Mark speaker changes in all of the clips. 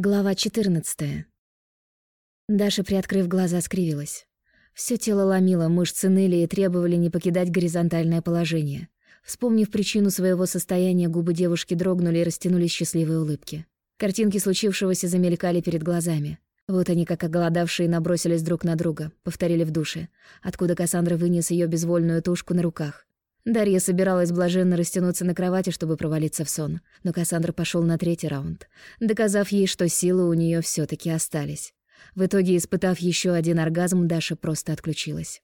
Speaker 1: Глава 14. Даша, приоткрыв глаза, скривилась. Всё тело ломило, мышцы ныли и требовали не покидать горизонтальное положение. Вспомнив причину своего состояния, губы девушки дрогнули и растянулись счастливые улыбки. Картинки случившегося замелькали перед глазами. Вот они, как оголодавшие, набросились друг на друга, повторили в душе, откуда Кассандра вынес её безвольную тушку на руках. Дарья собиралась блаженно растянуться на кровати, чтобы провалиться в сон, но Кассандра пошел на третий раунд, доказав ей, что силы у нее все таки остались. В итоге, испытав еще один оргазм, Даша просто отключилась.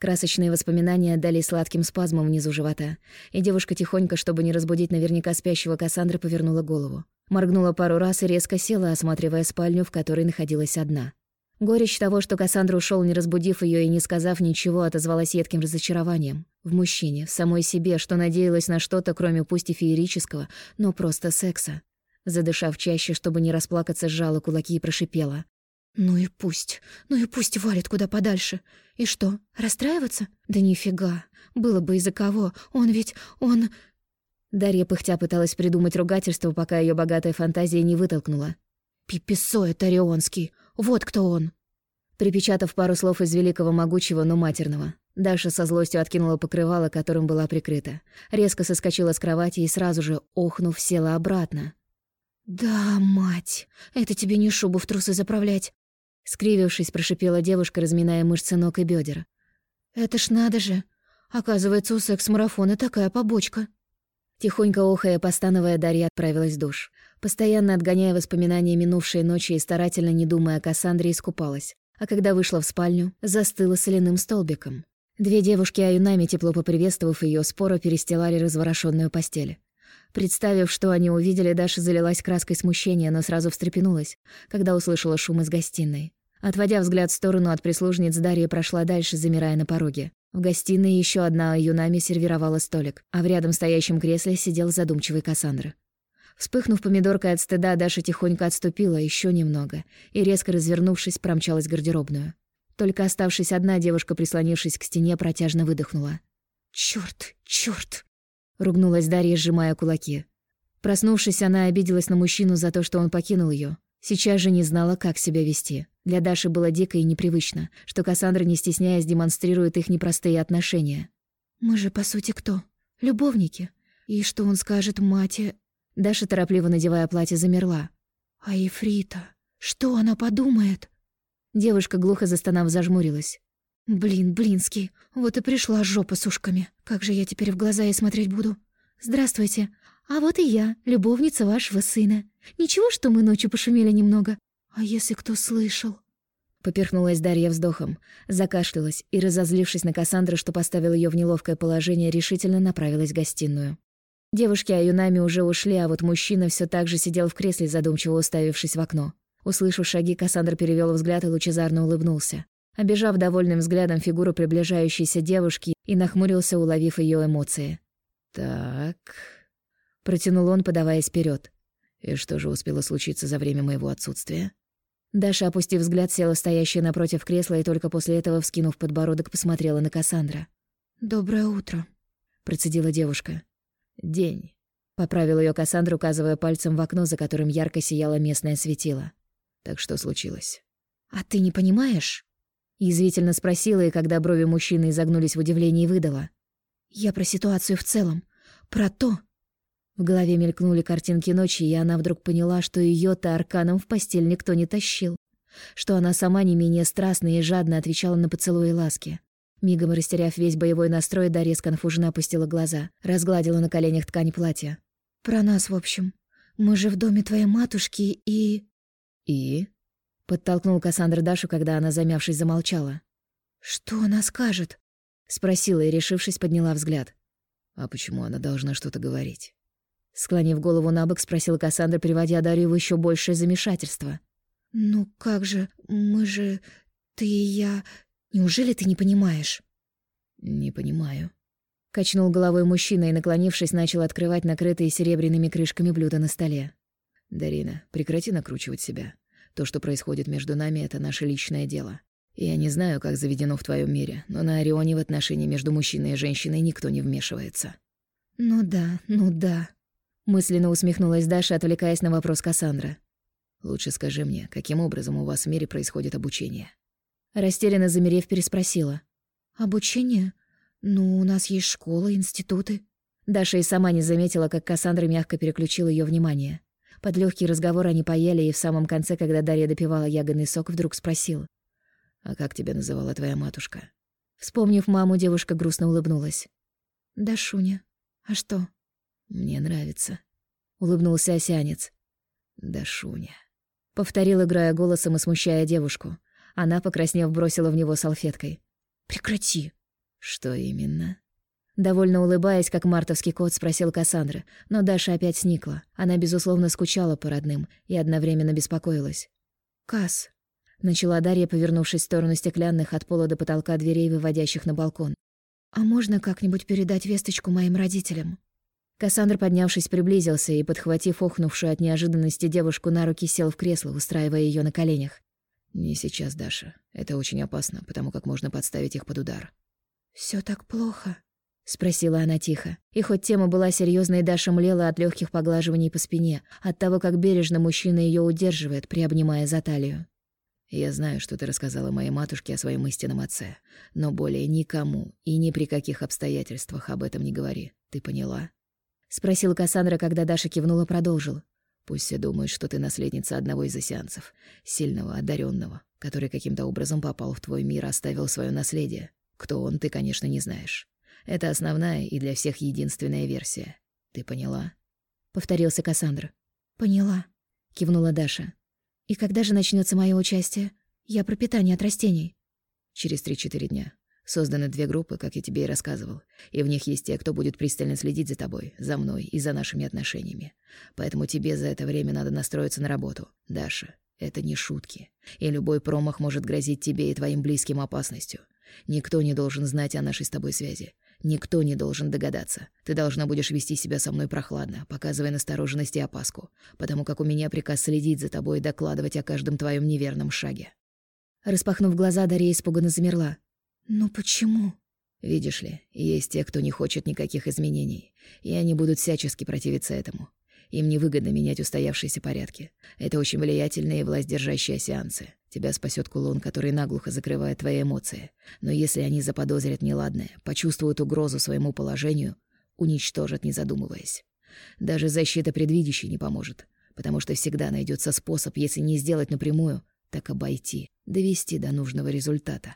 Speaker 1: Красочные воспоминания дали сладким спазмом внизу живота, и девушка тихонько, чтобы не разбудить наверняка спящего Кассандры, повернула голову. Моргнула пару раз и резко села, осматривая спальню, в которой находилась одна. Горечь того, что Кассандра ушел, не разбудив ее и не сказав ничего, отозвалась едким разочарованием. В мужчине, в самой себе, что надеялась на что-то, кроме пусть и феерического, но просто секса. Задышав чаще, чтобы не расплакаться, сжала кулаки и прошипела. «Ну и пусть, ну и пусть валит куда подальше. И что, расстраиваться? Да нифига. Было бы из-за кого. Он ведь, он...» Дарья пыхтя пыталась придумать ругательство, пока ее богатая фантазия не вытолкнула. «Пиписо это Орионский. Вот кто он!» Припечатав пару слов из великого могучего, но матерного, Даша со злостью откинула покрывало, которым была прикрыта. Резко соскочила с кровати и сразу же, охнув, села обратно. «Да, мать, это тебе не шубу в трусы заправлять!» Скривившись, прошипела девушка, разминая мышцы ног и бедер. «Это ж надо же! Оказывается, у секс-марафона такая побочка!» Тихонько охая, постановая, Дарья отправилась в душ. Постоянно отгоняя воспоминания минувшей ночи и старательно не думая о Кассандре, искупалась. А когда вышла в спальню, застыла соляным столбиком. Две девушки Аюнами, тепло поприветствовав ее, споро перестилали разворошенную постель. Представив, что они увидели, Даша залилась краской смущения, но сразу встрепенулась, когда услышала шум из гостиной. Отводя взгляд в сторону от прислужниц, Дарья прошла дальше, замирая на пороге. В гостиной еще одна Аюнами сервировала столик, а в рядом стоящем кресле сидел задумчивый Кассандра. Вспыхнув помидоркой от стыда, Даша тихонько отступила еще немного и, резко развернувшись, промчалась в гардеробную. Только оставшись одна, девушка, прислонившись к стене, протяжно выдохнула. «Чёрт, чёрт!» — ругнулась Дарья, сжимая кулаки. Проснувшись, она обиделась на мужчину за то, что он покинул ее. Сейчас же не знала, как себя вести. Для Даши было дико и непривычно, что Кассандра, не стесняясь, демонстрирует их непростые отношения. «Мы же, по сути, кто? Любовники. И что он скажет мате Даша, торопливо надевая платье, замерла. «А Ефрита? Что она подумает?» Девушка, глухо застонав, зажмурилась. «Блин, Блинский, вот и пришла жопа с ушками. Как же я теперь в глаза ей смотреть буду? Здравствуйте. А вот и я, любовница вашего сына. Ничего, что мы ночью пошумели немного? А если кто слышал?» Поперхнулась Дарья вздохом, закашлялась и, разозлившись на Кассандру, что поставил ее в неловкое положение, решительно направилась в гостиную. Девушки Аюнами уже ушли, а вот мужчина все так же сидел в кресле, задумчиво уставившись в окно. Услышав шаги, Кассандр перевел взгляд и лучезарно улыбнулся. Обежав довольным взглядом фигуру приближающейся девушки и нахмурился, уловив ее эмоции. «Так...» — протянул он, подаваясь вперед. «И что же успело случиться за время моего отсутствия?» Даша, опустив взгляд, села стоящая напротив кресла и только после этого, вскинув подбородок, посмотрела на Кассандра. «Доброе утро», — процедила девушка. «День», — поправил ее Кассандра, указывая пальцем в окно, за которым ярко сияло местное светило. «Так что случилось?» «А ты не понимаешь?» Язвительно спросила, и когда брови мужчины изогнулись в удивлении, выдала. «Я про ситуацию в целом. Про то...» В голове мелькнули картинки ночи, и она вдруг поняла, что ее то арканом в постель никто не тащил. Что она сама не менее страстно и жадно отвечала на поцелуи и ласки. Мигом растеряв весь боевой настрой, Дарья сконфуженно опустила глаза, разгладила на коленях ткань платья. «Про нас, в общем. Мы же в доме твоей матушки и...» «И?» — подтолкнул Кассандра Дашу, когда она, замявшись, замолчала. «Что она скажет?» — спросила и, решившись, подняла взгляд.
Speaker 2: «А почему она должна что-то говорить?»
Speaker 1: Склонив голову на бок, спросил Кассандра, приводя Дарью в еще большее замешательство. «Ну как же, мы же... Ты и я... Неужели ты не понимаешь?»
Speaker 2: «Не понимаю».
Speaker 1: Качнул головой мужчина и, наклонившись, начал открывать накрытые серебряными крышками блюда на столе.
Speaker 2: «Дарина, прекрати накручивать себя. То, что происходит между нами, это наше личное дело. Я не знаю, как заведено в твоем мире, но на Орионе в отношении между мужчиной и женщиной никто не вмешивается».
Speaker 1: «Ну да, ну да», — мысленно усмехнулась Даша, отвлекаясь на вопрос Кассандра.
Speaker 2: Лучше скажи мне, каким образом у вас в мире происходит обучение?»
Speaker 1: Растерянно замерев, переспросила. «Обучение? Ну, у нас есть школы, институты». Даша и сама не заметила, как Кассандра мягко переключила ее внимание. Под легкий разговор они поели, и в самом конце, когда Дарья допивала ягодный сок, вдруг спросила.
Speaker 2: «А как тебя называла твоя матушка?»
Speaker 1: Вспомнив маму, девушка грустно улыбнулась. «Дашуня. А что?»
Speaker 2: «Мне нравится», —
Speaker 1: улыбнулся осянец.
Speaker 2: «Дашуня», —
Speaker 1: повторил, играя голосом и смущая девушку. Она, покраснев, бросила в него салфеткой. «Прекрати!»
Speaker 2: «Что именно?»
Speaker 1: Довольно улыбаясь, как мартовский кот, спросил Кассандра, но Даша опять сникла. Она, безусловно, скучала по родным и одновременно беспокоилась. «Касс», — начала Дарья, повернувшись в сторону стеклянных от пола до потолка дверей, выводящих на балкон. «А можно как-нибудь передать весточку моим родителям?» Кассандр, поднявшись, приблизился и, подхватив охнувшую от неожиданности девушку на руки, сел в кресло, устраивая ее на коленях.
Speaker 2: «Не сейчас, Даша. Это очень опасно, потому как можно подставить их под удар».
Speaker 1: Все так плохо?» — спросила она тихо. И хоть тема была серьезной, Даша млела от легких поглаживаний по спине, от того, как бережно мужчина ее удерживает, приобнимая за талию.
Speaker 2: «Я знаю, что ты рассказала моей матушке о своем истинном отце, но более никому и ни при каких обстоятельствах об этом не говори. Ты поняла?»
Speaker 1: — спросил Кассандра, когда Даша кивнула, продолжил.
Speaker 2: «Пусть все думают, что ты наследница одного из осеанцев, сильного, одаренного, который каким-то образом попал в твой мир и оставил свое наследие. Кто он, ты, конечно, не знаешь. Это основная и для всех единственная версия. Ты поняла?»
Speaker 1: Повторился Кассандра. «Поняла», — кивнула Даша. «И когда же начнется мое участие? Я про питание от растений».
Speaker 2: «Через три-четыре дня. Созданы две группы, как я тебе и рассказывал, и в них есть те, кто будет пристально следить за тобой, за мной и за нашими отношениями. Поэтому тебе за это время надо настроиться на работу. Даша, это не шутки. И любой промах может грозить тебе и твоим близким опасностью. Никто не должен знать о нашей с тобой связи. Никто не должен догадаться. Ты должна будешь вести себя со мной прохладно, показывая настороженность и опаску, потому как у меня приказ следить за тобой и докладывать о каждом твоем неверном шаге».
Speaker 1: Распахнув глаза, Дарья испуганно замерла. «Но почему?»
Speaker 2: «Видишь ли, есть те, кто не хочет никаких изменений, и они будут всячески противиться этому. Им невыгодно менять устоявшиеся порядки. Это очень влиятельные и властьдержащие сеансы. Тебя спасет кулон, который наглухо закрывает твои эмоции. Но если они заподозрят неладное, почувствуют угрозу своему положению, уничтожат, не задумываясь. Даже защита предвидящей не поможет, потому что всегда найдется способ, если не сделать напрямую, так обойти, довести до нужного результата.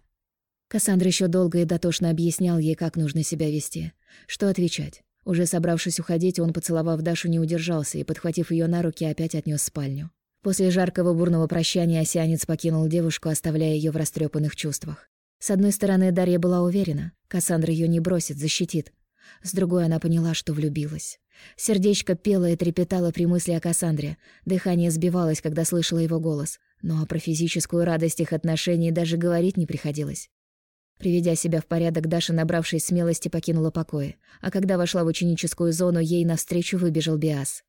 Speaker 1: Кассандра еще долго и дотошно объяснял ей, как нужно себя вести, что отвечать. Уже собравшись уходить, он, поцеловав Дашу, не удержался и, подхватив ее на руки, опять отнес в спальню. После жаркого бурного прощания осянец покинул девушку, оставляя ее в растрепанных чувствах. С одной стороны, Дарья была уверена, Кассандра ее не бросит, защитит. С другой она поняла, что влюбилась. Сердечко пело и трепетало при мысли о Кассандре. Дыхание сбивалось, когда слышала его голос. Но про физическую радость их отношений даже говорить не приходилось. Приведя себя в порядок, Даша, набравшись смелости, покинула покои. А когда вошла в ученическую зону, ей навстречу выбежал Биас.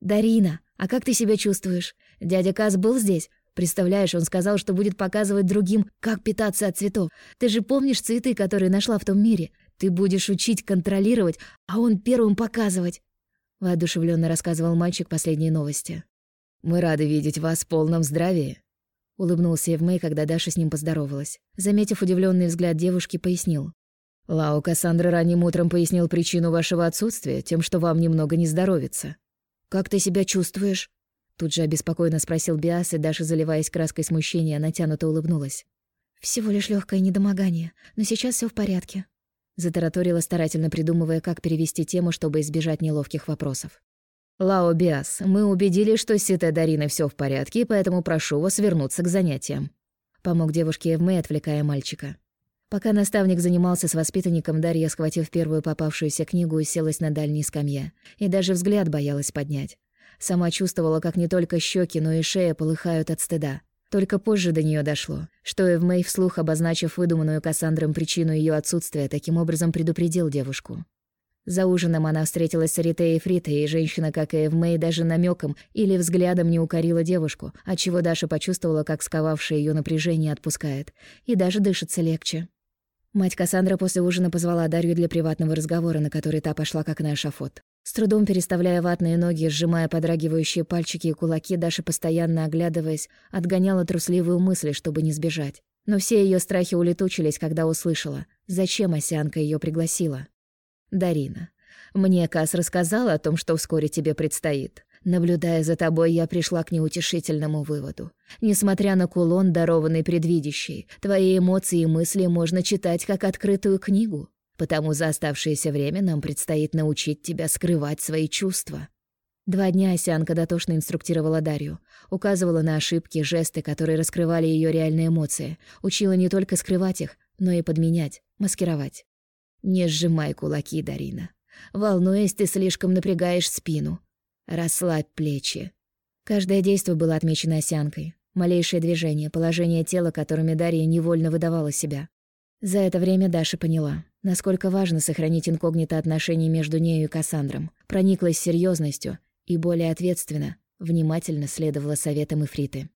Speaker 1: «Дарина, а как ты себя чувствуешь? Дядя Каз был здесь? Представляешь, он сказал, что будет показывать другим, как питаться от цветов. Ты же помнишь цветы, которые нашла в том мире? Ты будешь учить, контролировать, а он первым показывать». Воодушевленно рассказывал мальчик последние новости.
Speaker 2: «Мы рады видеть вас в полном здравии»,
Speaker 1: Улыбнулся Эвмэй, когда Даша с ним поздоровалась. Заметив удивленный взгляд девушки, пояснил.
Speaker 2: «Лао Кассандра ранним утром пояснил причину вашего отсутствия тем, что вам немного не здоровится».
Speaker 1: «Как ты себя чувствуешь?» Тут же обеспокоенно спросил Биас, и Даша, заливаясь краской смущения, натянуто улыбнулась. «Всего лишь легкое недомогание, но сейчас все в порядке», затараторила, старательно придумывая, как перевести тему, чтобы избежать неловких вопросов.
Speaker 2: «Лао Биас, мы убедились, что с Сите Дариной всё в порядке, поэтому прошу вас вернуться к занятиям».
Speaker 1: Помог девушке Эвмэ, отвлекая мальчика. Пока наставник занимался с воспитанником, Дарья, схватив первую попавшуюся книгу, уселась на дальней скамье. И даже взгляд боялась поднять. Сама чувствовала, как не только щеки, но и шея полыхают от стыда. Только позже до нее дошло, что Эвмэй, вслух обозначив выдуманную Кассандром причину ее отсутствия, таким образом предупредил девушку. За ужином она встретилась с Ритей и Фритой, и женщина, как и Эвмей, даже намеком или взглядом не укорила девушку, отчего Даша почувствовала, как сковавшее ее напряжение отпускает, и даже дышится легче. Мать Кассандра после ужина позвала Дарью для приватного разговора, на который та пошла как на эшафот. С трудом переставляя ватные ноги, сжимая подрагивающие пальчики и кулаки, Даша, постоянно оглядываясь, отгоняла трусливые мысли, чтобы не сбежать. Но все ее страхи улетучились, когда услышала, зачем Осянка ее пригласила. «Дарина, мне Кас рассказала о том, что вскоре тебе предстоит. Наблюдая за тобой, я пришла к неутешительному выводу. Несмотря на кулон, дарованный предвидящий, твои эмоции и мысли можно читать как открытую книгу. Потому за оставшееся время нам предстоит научить тебя скрывать свои чувства. Два дня Осянка дотошно инструктировала Дарью, указывала на ошибки, жесты, которые раскрывали ее реальные эмоции, учила не только скрывать их, но и подменять, маскировать. Не сжимай кулаки, Дарина. Волнуясь, ты слишком напрягаешь спину. Расслабь плечи. Каждое действие было отмечено осянкой. Малейшее движение, положение тела, которыми Дарья невольно выдавала себя. За это время Даша поняла, насколько важно сохранить инкогнито отношения между нею и Кассандром. Прониклась серьезностью и более ответственно, внимательно следовала советам Ифриты.